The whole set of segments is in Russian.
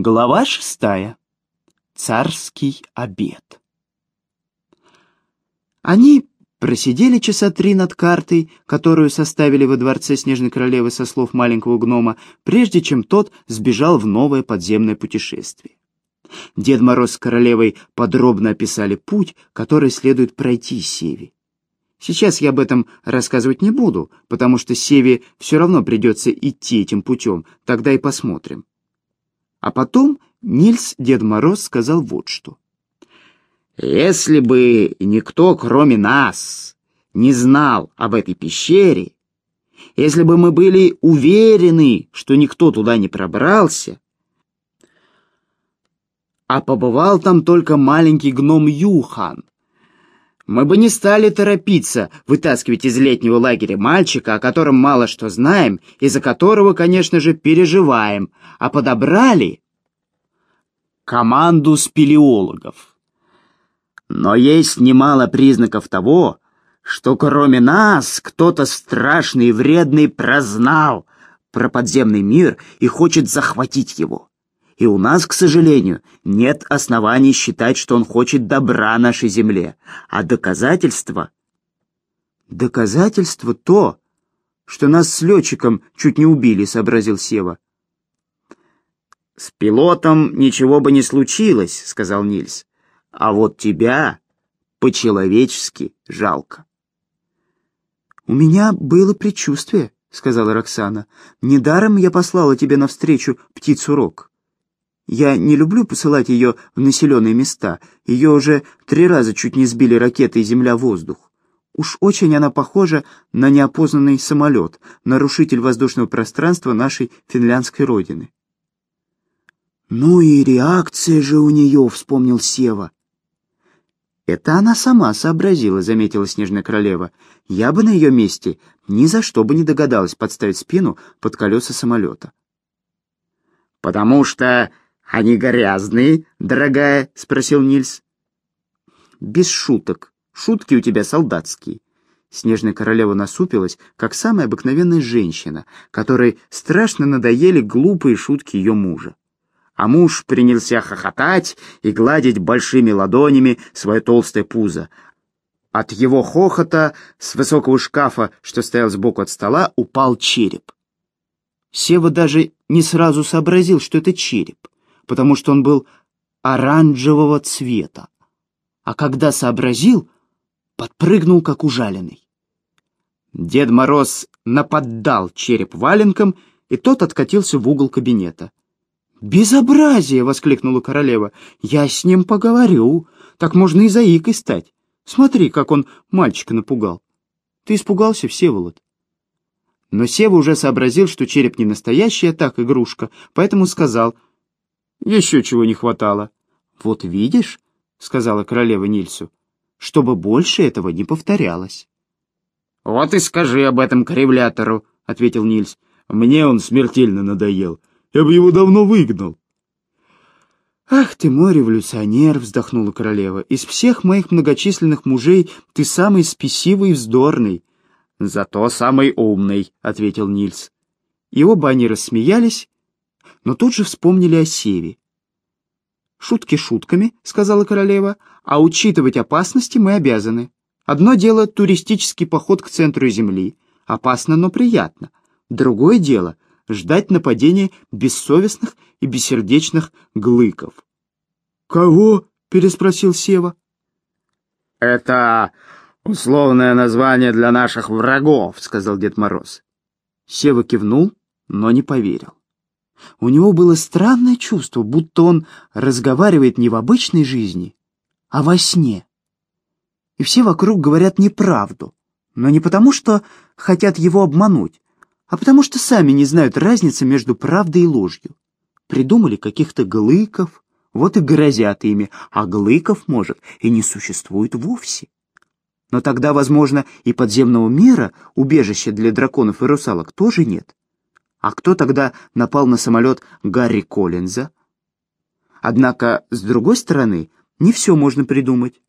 Глава шестая. Царский обед. Они просидели часа три над картой, которую составили во дворце Снежной Королевы со слов маленького гнома, прежде чем тот сбежал в новое подземное путешествие. Дед Мороз с королевой подробно описали путь, который следует пройти Севе. Сейчас я об этом рассказывать не буду, потому что Севе все равно придется идти этим путем, тогда и посмотрим. А потом Нильс Дед Мороз сказал вот что. «Если бы никто, кроме нас, не знал об этой пещере, если бы мы были уверены, что никто туда не пробрался, а побывал там только маленький гном Юхан, мы бы не стали торопиться вытаскивать из летнего лагеря мальчика, о котором мало что знаем, и за которого, конечно же, переживаем, а подобрали команду спелеологов. Но есть немало признаков того, что кроме нас кто-то страшный и вредный прознал про подземный мир и хочет захватить его. И у нас, к сожалению, нет оснований считать, что он хочет добра нашей земле. А доказательство... Доказательство то, что нас с летчиком чуть не убили, сообразил Сева. С пилотом ничего бы не случилось, сказал Нильс. А вот тебя по-человечески жалко. У меня было предчувствие, сказала Роксана. Недаром я послала тебе навстречу птицу-рок. Я не люблю посылать ее в населенные места. Ее уже три раза чуть не сбили ракеты земля-воздух. Уж очень она похожа на неопознанный самолет, нарушитель воздушного пространства нашей финляндской родины. «Ну и реакция же у нее», — вспомнил Сева. «Это она сама сообразила», — заметила Снежная Королева. «Я бы на ее месте ни за что бы не догадалась подставить спину под колеса самолета». «Потому что «Они грязные, дорогая?» — спросил Нильс. «Без шуток. Шутки у тебя солдатские». Снежная королева насупилась, как самая обыкновенная женщина, которой страшно надоели глупые шутки ее мужа. А муж принялся хохотать и гладить большими ладонями свое толстое пузо. От его хохота с высокого шкафа, что стоял сбоку от стола, упал череп. Сева даже не сразу сообразил, что это череп потому что он был оранжевого цвета. А когда сообразил, подпрыгнул, как ужаленный. Дед Мороз наподдал череп валенком, и тот откатился в угол кабинета. «Безобразие!» — воскликнула королева. «Я с ним поговорю. Так можно и заикой стать. Смотри, как он мальчика напугал. Ты испугался, Всеволод?» Но Сева уже сообразил, что череп не настоящий, а так игрушка, поэтому сказал — еще чего не хватало. Вот видишь, — сказала королева Нильсу, — чтобы больше этого не повторялось. Вот и скажи об этом кривлятору, — ответил Нильс. Мне он смертельно надоел. Я бы его давно выгнал. «Ах ты мой революционер!» — вздохнула королева. «Из всех моих многочисленных мужей ты самый спесивый и вздорный». «Зато самый умный», — ответил Нильс. И оба они рассмеялись, но тут же вспомнили о Севе. «Шутки шутками», — сказала королева, — «а учитывать опасности мы обязаны. Одно дело — туристический поход к центру Земли. Опасно, но приятно. Другое дело — ждать нападения бессовестных и бессердечных глыков». «Кого?» — переспросил Сева. «Это условное название для наших врагов», — сказал Дед Мороз. Сева кивнул, но не поверил. У него было странное чувство, будто он разговаривает не в обычной жизни, а во сне. И все вокруг говорят неправду, но не потому, что хотят его обмануть, а потому что сами не знают разницы между правдой и ложью. Придумали каких-то глыков, вот и грозят ими, а глыков, может, и не существует вовсе. Но тогда, возможно, и подземного мира, убежища для драконов и русалок, тоже нет. А кто тогда напал на самолет Гарри Коллинза? Однако, с другой стороны, не все можно придумать.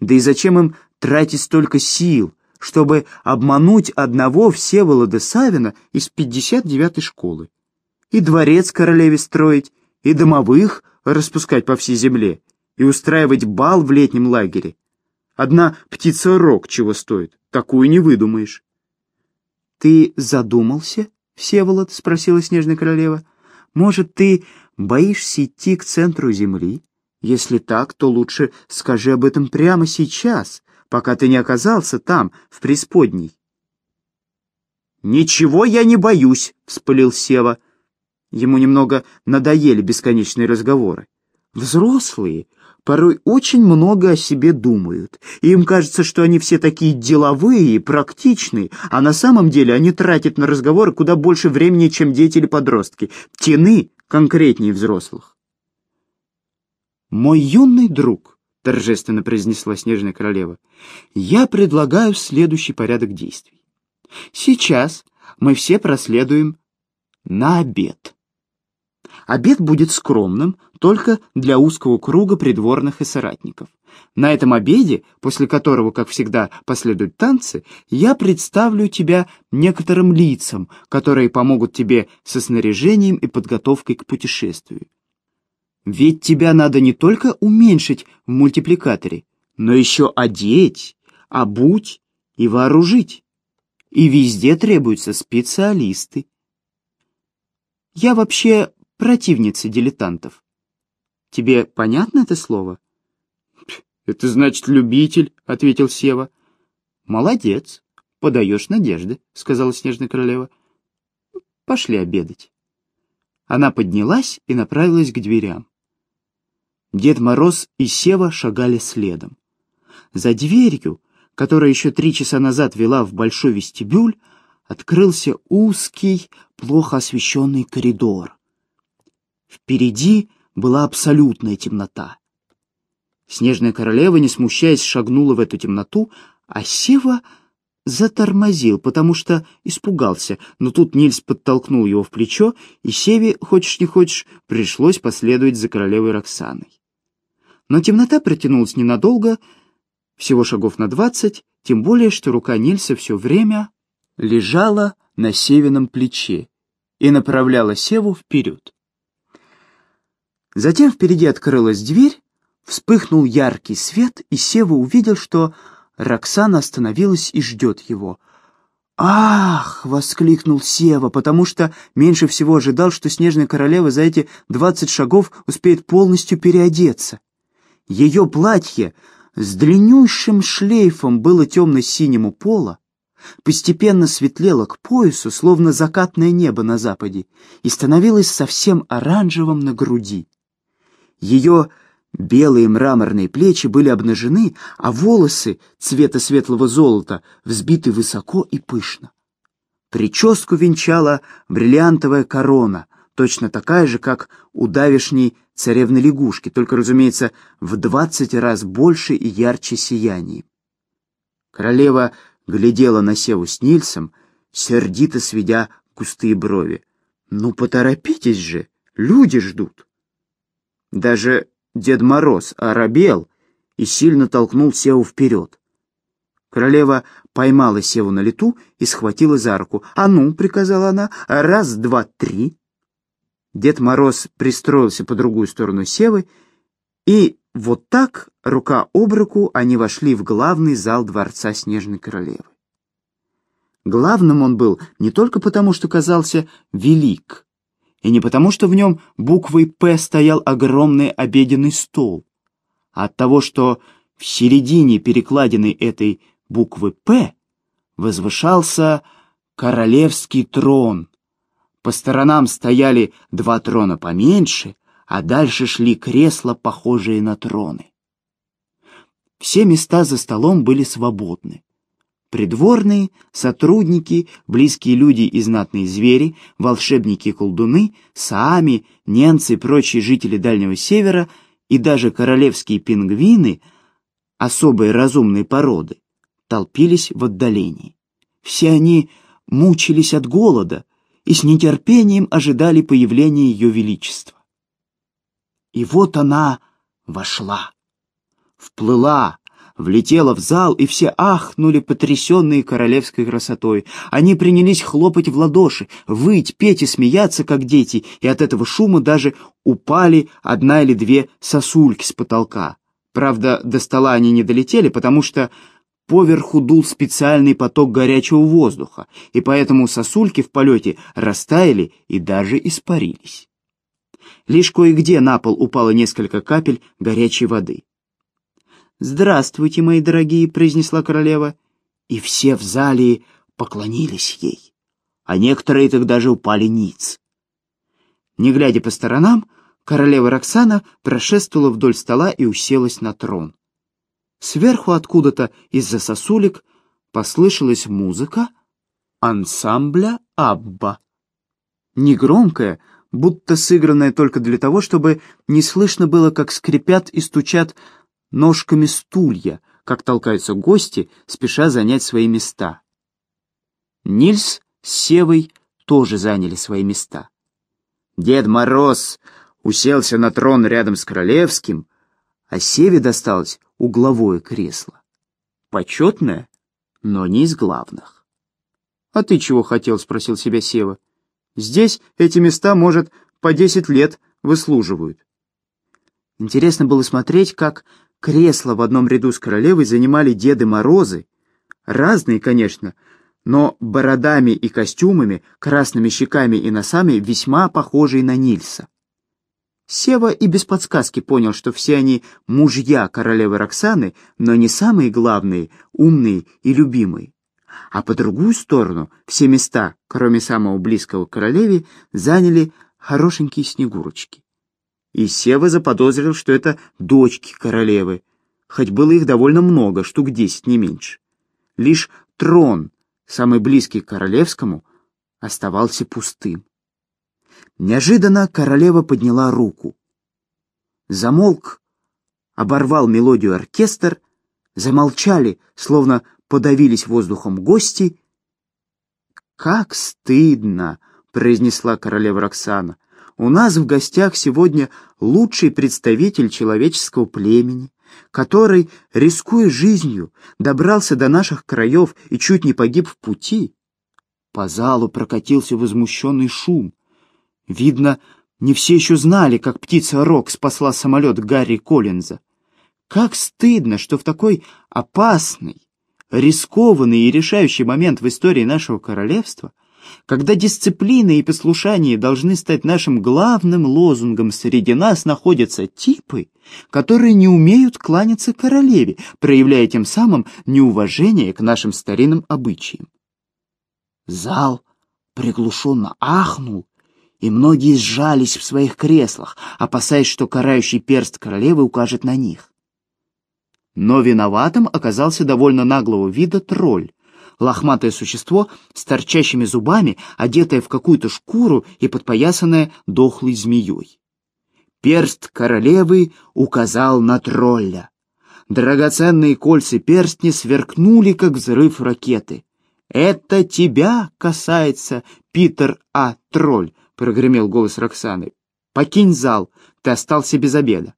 Да и зачем им тратить столько сил, чтобы обмануть одного Всеволода Савина из 59-й школы? И дворец королеве строить, и домовых распускать по всей земле, и устраивать бал в летнем лагере. Одна птица-рог чего стоит, такую не выдумаешь. — Ты задумался, Всеволод? — спросила Снежная Королева. — Может, ты боишься идти к центру земли? Если так, то лучше скажи об этом прямо сейчас, пока ты не оказался там, в преисподней. «Ничего я не боюсь», — вспылил Сева. Ему немного надоели бесконечные разговоры. Взрослые порой очень много о себе думают, и им кажется, что они все такие деловые и практичные, а на самом деле они тратят на разговоры куда больше времени, чем дети или подростки. Тяны конкретнее взрослых. «Мой юный друг», — торжественно произнесла Снежная Королева, — «я предлагаю следующий порядок действий. Сейчас мы все проследуем на обед». Обед будет скромным, только для узкого круга придворных и соратников. На этом обеде, после которого, как всегда, последуют танцы, я представлю тебя некоторым лицам, которые помогут тебе со снаряжением и подготовкой к путешествию. Ведь тебя надо не только уменьшить в мультипликаторе, но еще одеть, обуть и вооружить. И везде требуются специалисты. Я вообще противницы дилетантов. Тебе понятно это слово? Это значит любитель, ответил Сева. Молодец, подаешь надежды, сказала Снежная Королева. Пошли обедать. Она поднялась и направилась к дверям. Дед Мороз и Сева шагали следом. За дверью, которая еще три часа назад вела в большой вестибюль, открылся узкий, плохо освещенный коридор. Впереди была абсолютная темнота. Снежная королева, не смущаясь, шагнула в эту темноту, а Сева затормозил, потому что испугался, но тут Нильс подтолкнул его в плечо, и Севе, хочешь не хочешь, пришлось последовать за королевой Роксаной. Но темнота протянулась ненадолго, всего шагов на двадцать, тем более, что рука Нильса все время лежала на Севином плече и направляла Севу вперед. Затем впереди открылась дверь, вспыхнул яркий свет, и Сева увидел, что Роксана остановилась и ждет его. «Ах!» — воскликнул Сева, потому что меньше всего ожидал, что Снежная Королева за эти двадцать шагов успеет полностью переодеться. Ее платье с длиннющим шлейфом было темно-синему пола, постепенно светлело к поясу, словно закатное небо на западе, и становилось совсем оранжевым на груди. Ее белые мраморные плечи были обнажены, а волосы цвета светлого золота взбиты высоко и пышно. Прическу венчала бриллиантовая корона, точно такая же, как у давешней царевны-лягушки, только, разумеется, в двадцать раз больше и ярче сиянием. Королева глядела на Севу с Нильсом, сердито сведя густые брови. «Ну, поторопитесь же, люди ждут!» Даже Дед Мороз оробел и сильно толкнул Севу вперед. Королева поймала Севу на лету и схватила за руку. «А ну!» — приказала она. «Раз, два, три!» Дед Мороз пристроился по другую сторону Севы, и вот так, рука об руку, они вошли в главный зал дворца Снежной Королевы. Главным он был не только потому, что казался велик, и не потому, что в нем буквой «П» стоял огромный обеденный стол, а от того, что в середине перекладины этой буквы «П» возвышался королевский трон. По сторонам стояли два трона поменьше, а дальше шли кресла, похожие на троны. Все места за столом были свободны. Придворные, сотрудники, близкие люди и знатные звери, волшебники и колдуны, саами, ненцы и прочие жители Дальнего Севера и даже королевские пингвины, особые разумные породы, толпились в отдалении. Все они мучились от голода и с нетерпением ожидали появления ее величества. И вот она вошла, вплыла, влетела в зал, и все ахнули, потрясенные королевской красотой. Они принялись хлопать в ладоши, выть, петь и смеяться, как дети, и от этого шума даже упали одна или две сосульки с потолка. Правда, до стола они не долетели, потому что поверху дул специальный поток горячего воздуха, и поэтому сосульки в полете растаяли и даже испарились. Лишь кое-где на пол упало несколько капель горячей воды. «Здравствуйте, мои дорогие», — произнесла королева, и все в зале поклонились ей, а некоторые так даже упали ниц. Не глядя по сторонам, королева Роксана прошествовала вдоль стола и уселась на трон. Сверху откуда-то из-за сосулек послышалась музыка ансамбля «Абба». Негромкая, будто сыгранная только для того, чтобы не слышно было, как скрипят и стучат ножками стулья, как толкаются гости, спеша занять свои места. Нильс с Севой тоже заняли свои места. Дед Мороз уселся на трон рядом с Королевским, а Севе досталось угловое кресло. Почетное, но не из главных. «А ты чего хотел?» — спросил себя Сева. «Здесь эти места, может, по десять лет выслуживают». Интересно было смотреть, как Кресла в одном ряду с королевой занимали Деды Морозы, разные, конечно, но бородами и костюмами, красными щеками и носами весьма похожие на Нильса. Сева и без подсказки понял, что все они мужья королевы Роксаны, но не самые главные, умные и любимые. А по другую сторону все места, кроме самого близкого королеве, заняли хорошенькие снегурочки и Сева заподозрил, что это дочки королевы, хоть было их довольно много, штук десять, не меньше. Лишь трон, самый близкий к королевскому, оставался пустым. Неожиданно королева подняла руку. Замолк, оборвал мелодию оркестр, замолчали, словно подавились воздухом гости. «Как стыдно!» — произнесла королева Роксана. У нас в гостях сегодня лучший представитель человеческого племени, который, рискуя жизнью, добрался до наших краев и чуть не погиб в пути. По залу прокатился возмущенный шум. Видно, не все еще знали, как птица Рок спасла самолет Гарри Коллинза. Как стыдно, что в такой опасный, рискованный и решающий момент в истории нашего королевства когда дисциплина и послушание должны стать нашим главным лозунгом, среди нас находятся типы, которые не умеют кланяться королеве, проявляя тем самым неуважение к нашим старинным обычаям. Зал приглушенно ахнул, и многие сжались в своих креслах, опасаясь, что карающий перст королевы укажет на них. Но виноватым оказался довольно наглого вида тролль, лохматое существо с торчащими зубами, одетое в какую-то шкуру и подпоясанное дохлой змеей. Перст королевы указал на тролля. Драгоценные кольца перстни сверкнули, как взрыв ракеты. «Это тебя касается, Питер А. Тролль», — прогремел голос Роксаны. «Покинь зал, ты остался без обеда».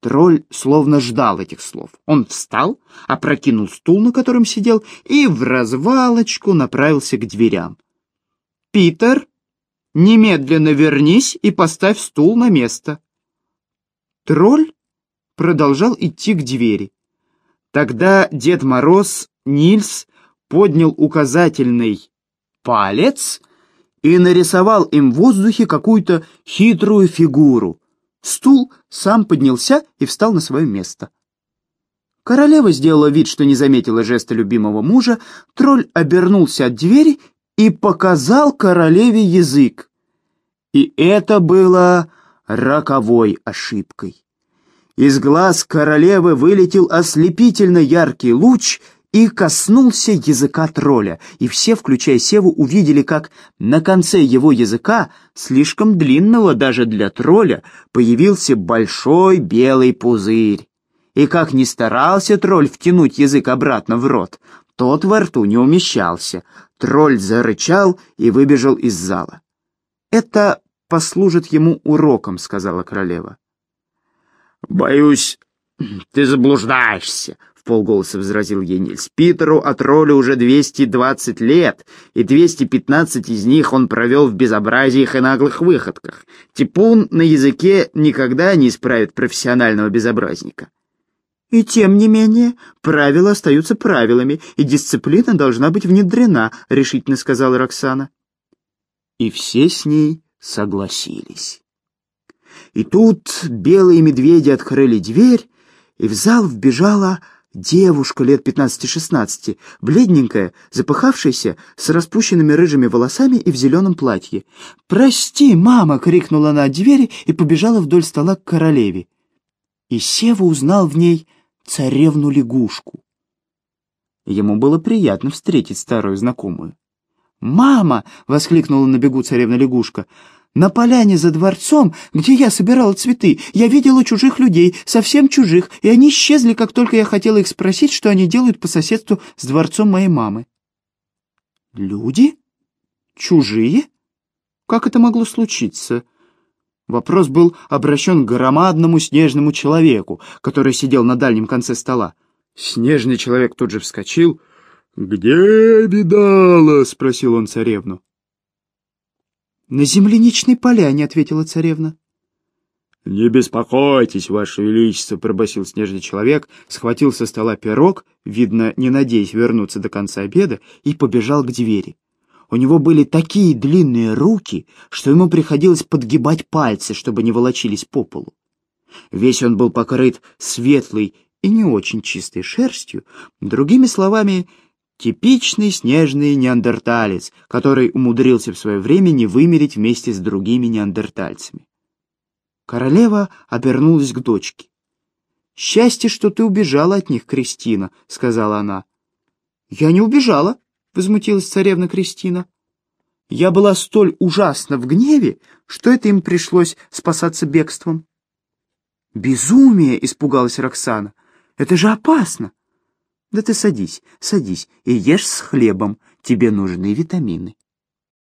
Тролль словно ждал этих слов. Он встал, опрокинул стул, на котором сидел, и в развалочку направился к дверям. «Питер, немедленно вернись и поставь стул на место». Тролль продолжал идти к двери. Тогда Дед Мороз, Нильс, поднял указательный палец и нарисовал им в воздухе какую-то хитрую фигуру — Стул сам поднялся и встал на свое место. Королева сделала вид, что не заметила жеста любимого мужа, тролль обернулся от двери и показал королеве язык. И это было роковой ошибкой. Из глаз королевы вылетел ослепительно яркий луч — и коснулся языка тролля, и все, включая Севу, увидели, как на конце его языка, слишком длинного даже для тролля, появился большой белый пузырь. И как ни старался тролль втянуть язык обратно в рот, тот во рту не умещался. Тролль зарычал и выбежал из зала. «Это послужит ему уроком», — сказала королева. «Боюсь, «Ты заблуждаешься», — в полголоса возразил ей. «Питеру от роли уже 220 лет, и 215 из них он провел в безобразиях и наглых выходках. Типун на языке никогда не исправит профессионального безобразника». «И тем не менее, правила остаются правилами, и дисциплина должна быть внедрена», — решительно сказала Роксана. И все с ней согласились. И тут белые медведи открыли дверь, и в зал вбежала девушка лет пятнадцати-шестнадцати, бледненькая, запыхавшаяся, с распущенными рыжими волосами и в зеленом платье. «Прости, мама!» — крикнула она от двери и побежала вдоль стола к королеве. И Сева узнал в ней царевну-лягушку. Ему было приятно встретить старую знакомую. «Мама!» — воскликнула на бегу царевна-лягушка — на поляне за дворцом, где я собирала цветы, я видела чужих людей, совсем чужих, и они исчезли, как только я хотела их спросить, что они делают по соседству с дворцом моей мамы. Люди? Чужие? Как это могло случиться? Вопрос был обращен к громадному снежному человеку, который сидел на дальнем конце стола. Снежный человек тут же вскочил. «Где видала?» — спросил он царевну. «На земляничной поляне», — ответила царевна. «Не беспокойтесь, Ваше Величество», — пробасил снежный человек, схватил со стола пирог, видно, не надеясь вернуться до конца обеда, и побежал к двери. У него были такие длинные руки, что ему приходилось подгибать пальцы, чтобы не волочились по полу. Весь он был покрыт светлой и не очень чистой шерстью, другими словами, Типичный снежный неандерталец, который умудрился в свое время не вымереть вместе с другими неандертальцами. Королева обернулась к дочке. «Счастье, что ты убежала от них, Кристина», — сказала она. «Я не убежала», — возмутилась царевна Кристина. «Я была столь ужасно в гневе, что это им пришлось спасаться бегством». «Безумие!» — испугалась Роксана. «Это же опасно!» Да ты садись, садись и ешь с хлебом, тебе нужны витамины.